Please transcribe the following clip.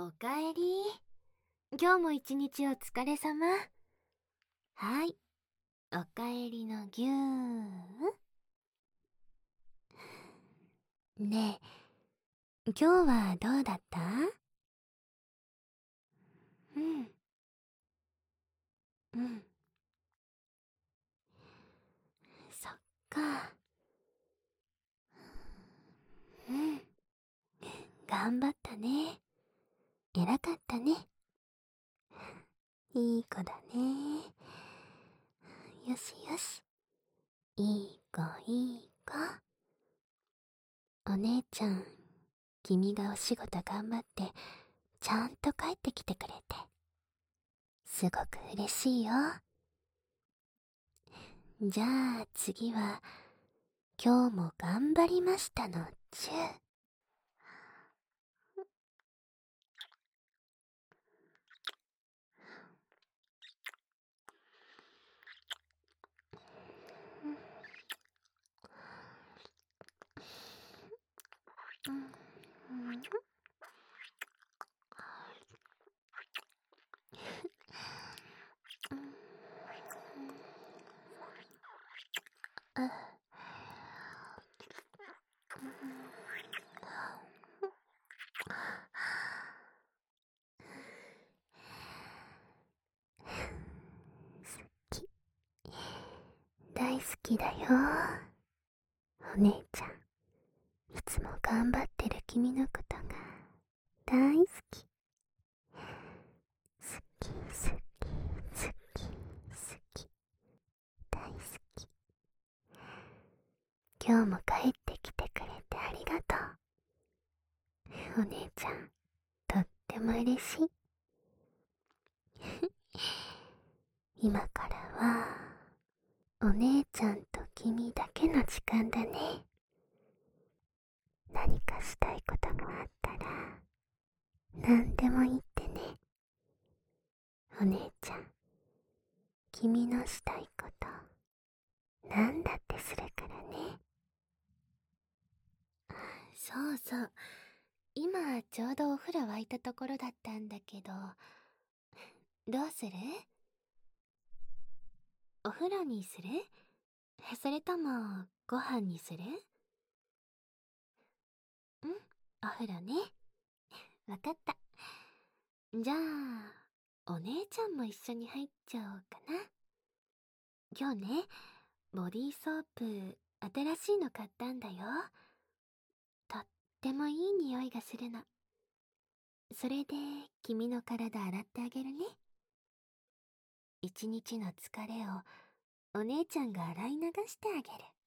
おかえり。今日も一日お疲れ様。はい。おかえりのぎゅーねえ、今日はどうだった？うん。うん。そっか。うん。頑張ったね。偉かったね。いい子だね。よしよし。いい子いい子。お姉ちゃん、君がお仕事頑張って、ちゃんと帰ってきてくれて。すごく嬉しいよ。じゃあ次は、今日も頑張りましたのちゅう。大好きだよ。お姉ちゃん。いつも頑張ってる君のことが大好き好き好き好き好き大好き今日も帰ってきてくれてありがとう。お姉ちゃんとっても嬉しい。今からはお姉ちゃんと君だけの時間だね。何かしたいことがあったら何でも言ってね。お姉ちゃん君のしたいこと何だってするからねそうそう。今ちょうどお風呂沸いたところだったんだけど。どうする？お風呂にする？それともご飯にする？うんお風呂ね。わかった。じゃあお姉ちゃんも一緒に入っちゃおうかな。今日ねボディーソープ新しいの買ったんだよ。ってもいい匂いがするの。それで君の体洗ってあげるね。一日の疲れをお姉ちゃんが洗い流してあげる。